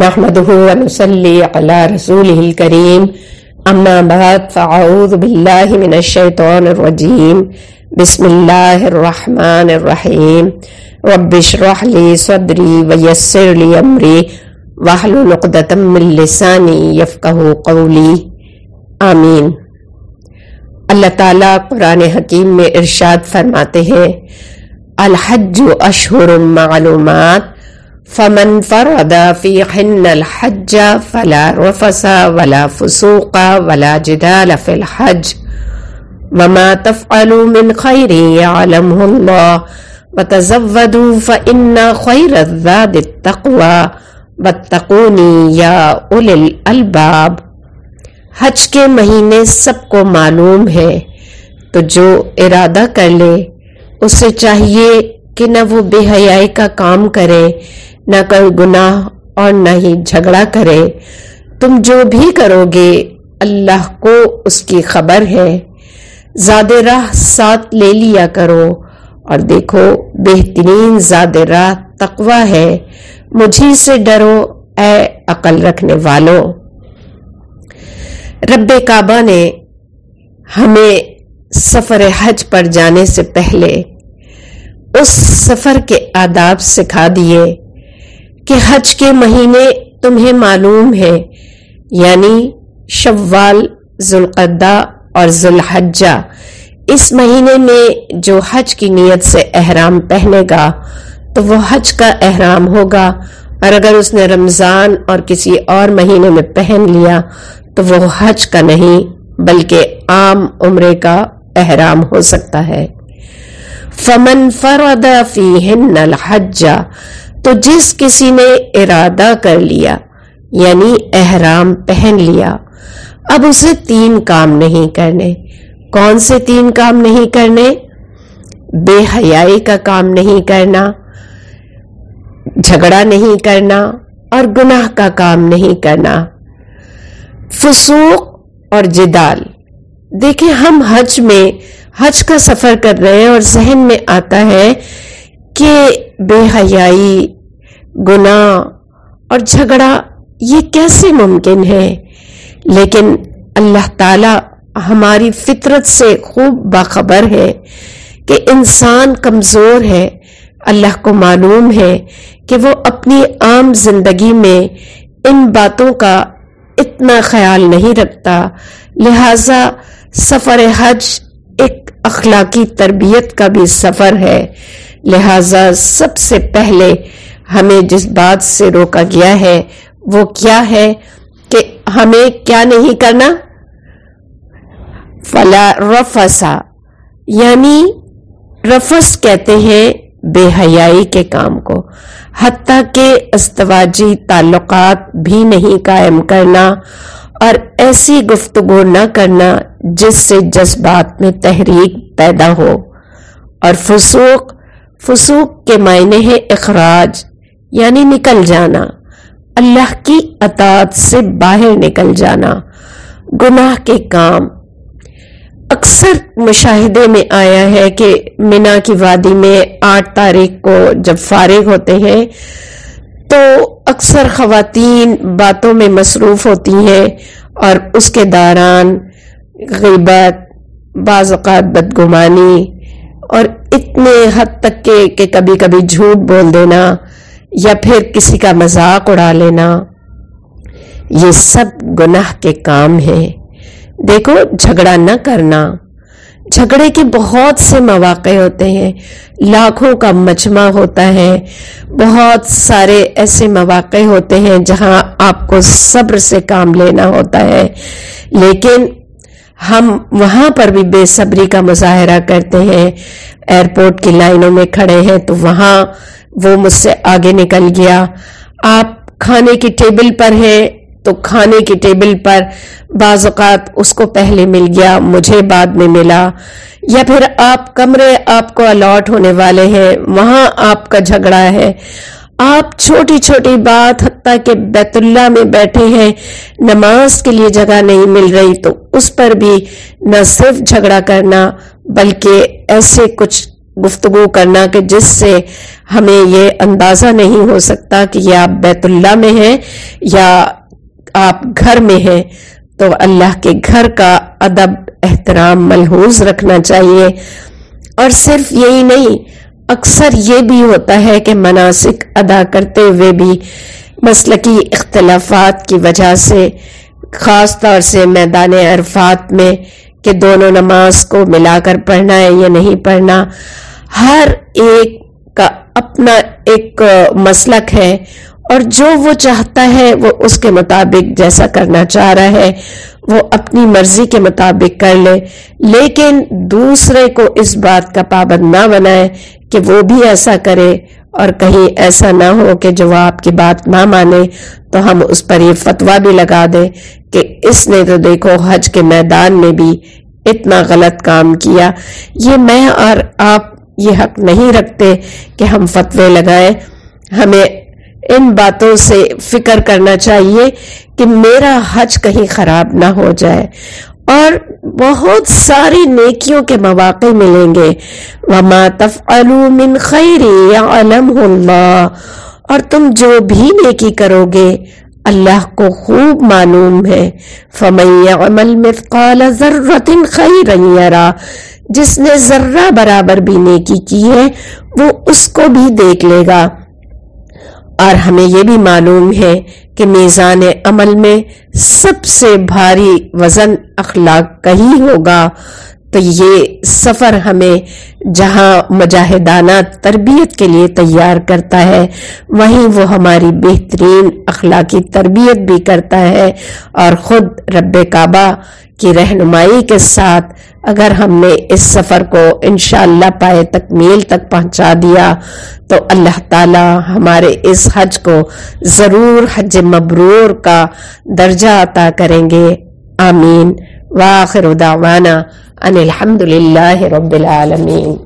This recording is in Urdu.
نحمده ونصلي على رسوله الكريم. أما بعد، فأعوذ بالله من الشيطان الرجيم. بسم الله الرحمن الرحيم. رب اشرح لي صدري ويسر لي أمري. واحلل عقدة من لساني يفقهوا قولي. آمین. اللہ تعالیٰ قرآن حکیم میں ارشاد فرماتے ہیں، الحج اشہر معلومات. فمن فرد في حن الحج فلا رفس ولا فسوق ولا جدال في الحج. وما تفعلوا من خير يعلمه الله. وتزودوا فإن خير الزاد التقوى. واتقوني يا أولي الألباب. حج کے مہینے سب کو معلوم ہے، تو جو ارادہ کر لے، اسے چاہیے کہ نہ وہ بے حیائی کا کام کرے، نہ کوئی گناہ اور نہ ہی جھگڑا کرے۔ تم جو بھی کرو گے، اللہ کو اس کی خبر ہے۔ زاد راہ ساتھ لے لیا کرو۔ اور دیکھو، بہترین زاد راہ تقوی ہے۔ مجھے سے ڈرو، اے عقل رکھنے والوں رب کعبہ نے ہمیں سفر حج پر جانے سے پہلے اس سفر کے آداب سکھا دیے کہ حج کے مہینے تمہیں معلوم ہے یعنی شوال ذوالقدہ اور ذوالحجہ۔ اس مہینے میں جو حج کی نیت سے احرام پہنے گا، تو وہ حج کا احرام ہوگا۔ اور اگر اس نے رمضان اور کسی اور مہینے میں پہن لیا، تو وہ حج کا نہیں، بلکہ عام عمرے کا احرام ہو سکتا ہے۔ فمن فرد فیہن الحج، تو جس کسی نے ارادہ کر لیا یعنی احرام پہن لیا، اب اسے تین کام نہیں کرنے۔ کون سے تین کام نہیں کرنے؟ بے حیائی کا کام نہیں کرنا، جھگڑا نہیں کرنا، اور گناہ کا کام نہیں کرنا۔ فسوق اور جدال۔ دیکھیں ہم حج میں حج کا سفر کر رہے ہیں اور ذہن میں آتا ہے کہ بے حیائی، گناہ اور جھگڑا یہ کیسے ممکن ہے؟ لیکن اللہ تعالی ہماری فطرت سے خوب باخبر ہے کہ انسان کمزور ہے، اللہ کو معلوم ہے کہ وہ اپنی عام زندگی میں ان باتوں کا اتنا خیال نہیں رکھتا۔ لہذا سفر حج ایک اخلاقی تربیت کا بھی سفر ہے۔ لہذا سب سے پہلے ہمیں جس بات سے روکا گیا ہے، وہ کیا ہے کہ ہمیں کیا نہیں کرنا؟ فلا رفسا یعنی رفس کہتے ہیں بے حیائی کے کام کو، حتیٰ کہ استواجی تعلقات بھی نہیں قائم کرنا۔ اور ایسی گفتگو نہ کرنا جس سے جذبات میں تحریک پیدا ہو۔ اور فسوق فسوق کے معنی ہے اخراج یعنی نکل جانا۔ اللہ کی اطاعت سے باہر نکل جانا۔ گناہ کے کام۔ اکثر مشاہدے میں آیا ہے کہ مینا کی وادی میں آٹھ تاریخ کو جب فارغ ہوتے ہیں تو اکثر خواتین باتوں میں مصروف ہوتی ہیں اور اس کے دوران غیبت، بعض اوقات بدگمانی اور اتنے حد تک کے کہ کبھی کبھی جھوٹ بول دینا یا پھر کسی کا مذاق اڑا لینا، یہ سب گناہ کے کام ہیں۔ دیکھو، جھگڑا نہ کرنا۔ جھگڑے کے بہت سے مواقع ہوتے ہیں، لاکھوں کا مجمع ہوتا ہے۔ بہت سارے ایسے مواقع ہوتے ہیں جہاں آپ کو صبر سے کام لینا ہوتا ہے۔ لیکن ہم وہاں پر بھی بے صبری کا مظاہرہ کرتے ہیں۔ ایئرپورٹ کی لائنوں میں کھڑے ہیں تو وہاں وہ مجھ سے آگے نکل گیا۔ آپ کھانے کی ٹیبل پر ہیں تو کھانے کی ٹیبل پر بعض اوقات اس کو پہلے مل گیا، مجھے بعد میں ملا۔ یا پھر آپ کمرے آپ کو الاٹ ہونے والے ہیں، وہاں آپ کا جھگڑا ہے۔ آپ چھوٹی چھوٹی بات، حتیٰ کہ بیت اللہ میں بیٹھے ہیں، نماز کے لیے جگہ نہیں مل رہی، تو اس پر بھی نہ صرف جھگڑا کرنا، بلکہ ایسے کچھ گفتگو کرنا کہ جس سے ہمیں یہ اندازہ نہیں ہو سکتا کہ یہ آپ بیت اللہ میں ہیں یا آپ گھر میں ہیں، تو اللہ کے گھر کا ادب، احترام ملحوظ رکھنا چاہیے۔ اور صرف یہی نہیں، اکثر یہ بھی ہوتا ہے کہ مناسک ادا کرتے ہوئے بھی مسلکی اختلافات کی وجہ سے، خاص طور سے میدان عرفات میں، کہ دونوں نماز کو ملا کر پڑھنا ہے یا نہیں پڑھنا، ہر ایک کا اپنا ایک مسلک ہے۔ اور جو وہ چاہتا ہے وہ اس کے مطابق جیسا کرنا چاہ رہا ہے، وہ اپنی مرضی کے مطابق کر لے۔ لیکن دوسرے کو اس بات کا پابند نہ بنائے کہ وہ بھی ایسا کرے اور کہیں ایسا نہ ہو کہ جو آپ کی بات نہ مانے، تو ہم اس پر یہ فتوا بھی لگا دیں کہ اس نے تو دیکھو حج کے میدان میں بھی اتنا غلط کام کیا۔ یہ میں اور آپ یہ حق نہیں رکھتے کہ ہم فتوے لگائیں۔ ہمیں ان باتوں سے فکر کرنا چاہیے کہ میرا حج کہیں خراب نہ ہو جائے۔ اور بہت ساری نیکیوں کے مواقع ملیں گے۔ وما تفعلوا من خیر يعلمه اللہ اور تم جو بھی نیکی کرو گے، اللہ کو خوب معلوم ہے۔ فمن يعمل مثقال ذرة خيرا يرى۔ جس نے ذرہ برابر بھی نیکی کی ہے، وہ اس کو بھی دیکھ لے گا۔ اور ہمیں یہ بھی معلوم ہے کہ میزان عمل میں سب سے بھاری وزن اخلاق کا ہی ہوگا۔ تو یہ سفر ہمیں جہاں مجاہدانہ تربیت کے لیے تیار کرتا ہے، وہیں وہ ہماری بہترین اخلاقی تربیت بھی کرتا ہے اور خود رب کعبہ کی رہنمائی کے ساتھ اگر ہم نے اس سفر کو انشاءاللہ اللہ پائے تکمیل تک پہنچا دیا تو اللہ تعالی ہمارے اس حج کو ضرور حج مبرور کا درجہ عطا کریں گے۔ آمین۔ واخر دعوانا ان الحمد للہ رب العالمین